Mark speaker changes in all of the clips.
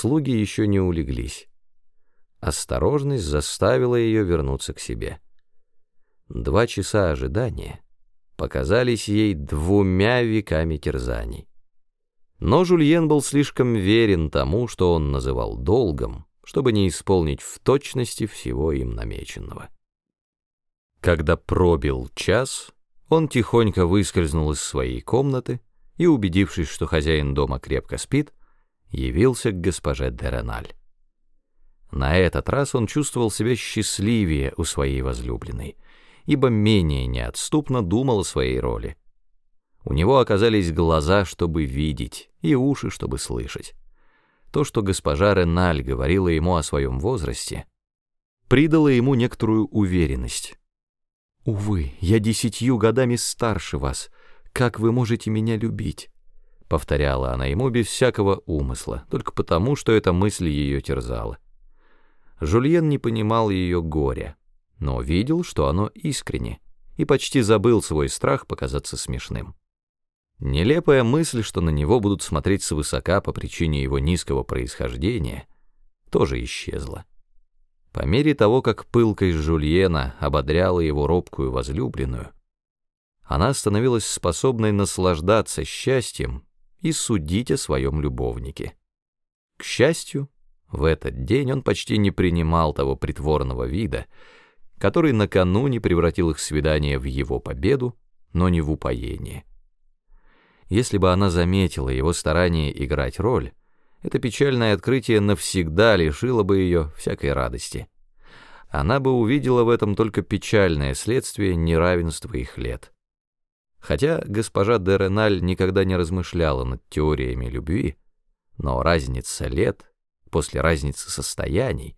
Speaker 1: Слуги еще не улеглись. Осторожность заставила ее вернуться к себе. Два часа ожидания показались ей двумя веками терзаний. Но Жульен был слишком верен тому, что он называл долгом, чтобы не исполнить в точности всего им намеченного. Когда пробил час, он тихонько выскользнул из своей комнаты и, убедившись, что хозяин дома крепко спит, явился к госпоже Дереналь. На этот раз он чувствовал себя счастливее у своей возлюбленной, ибо менее неотступно думал о своей роли. У него оказались глаза, чтобы видеть, и уши, чтобы слышать. То, что госпожа Реналь говорила ему о своем возрасте, придало ему некоторую уверенность. «Увы, я десятью годами старше вас. Как вы можете меня любить?» Повторяла она ему без всякого умысла, только потому, что эта мысль ее терзала. Жульен не понимал ее горя, но видел, что оно искренне, и почти забыл свой страх показаться смешным. Нелепая мысль, что на него будут смотреть свысока по причине его низкого происхождения, тоже исчезла. По мере того, как пылкость Жульена ободряла его робкую возлюбленную, она становилась способной наслаждаться счастьем и судить о своем любовнике. К счастью, в этот день он почти не принимал того притворного вида, который накануне превратил их свидание в его победу, но не в упоение. Если бы она заметила его старание играть роль, это печальное открытие навсегда лишило бы ее всякой радости. Она бы увидела в этом только печальное следствие неравенства их лет. Хотя госпожа де Реналь никогда не размышляла над теориями любви, но разница лет после разницы состояний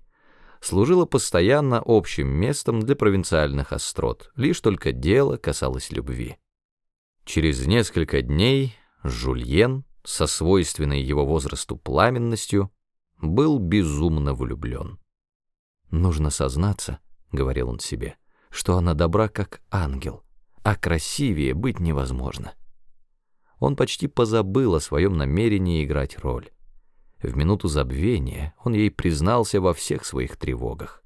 Speaker 1: служила постоянно общим местом для провинциальных острот, лишь только дело касалось любви. Через несколько дней Жульен, со свойственной его возрасту пламенностью, был безумно влюблен. «Нужно сознаться», — говорил он себе, — «что она добра, как ангел, а красивее быть невозможно». Он почти позабыл о своем намерении играть роль. В минуту забвения он ей признался во всех своих тревогах.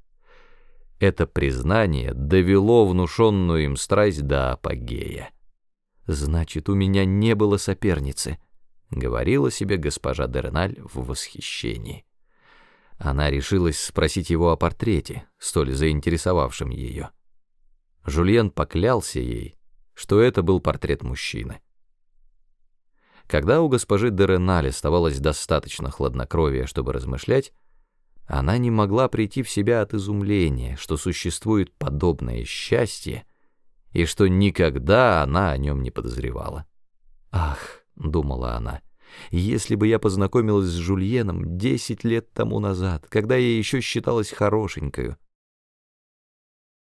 Speaker 1: Это признание довело внушенную им страсть до апогея. «Значит, у меня не было соперницы», — говорила себе госпожа Дерналь в восхищении. Она решилась спросить его о портрете, столь заинтересовавшем ее. Жульен поклялся ей, что это был портрет мужчины. Когда у госпожи Дереналь оставалось достаточно хладнокровия, чтобы размышлять, она не могла прийти в себя от изумления, что существует подобное счастье, и что никогда она о нем не подозревала. «Ах», — думала она, — «если бы я познакомилась с Жульеном десять лет тому назад, когда я еще считалась хорошенькою,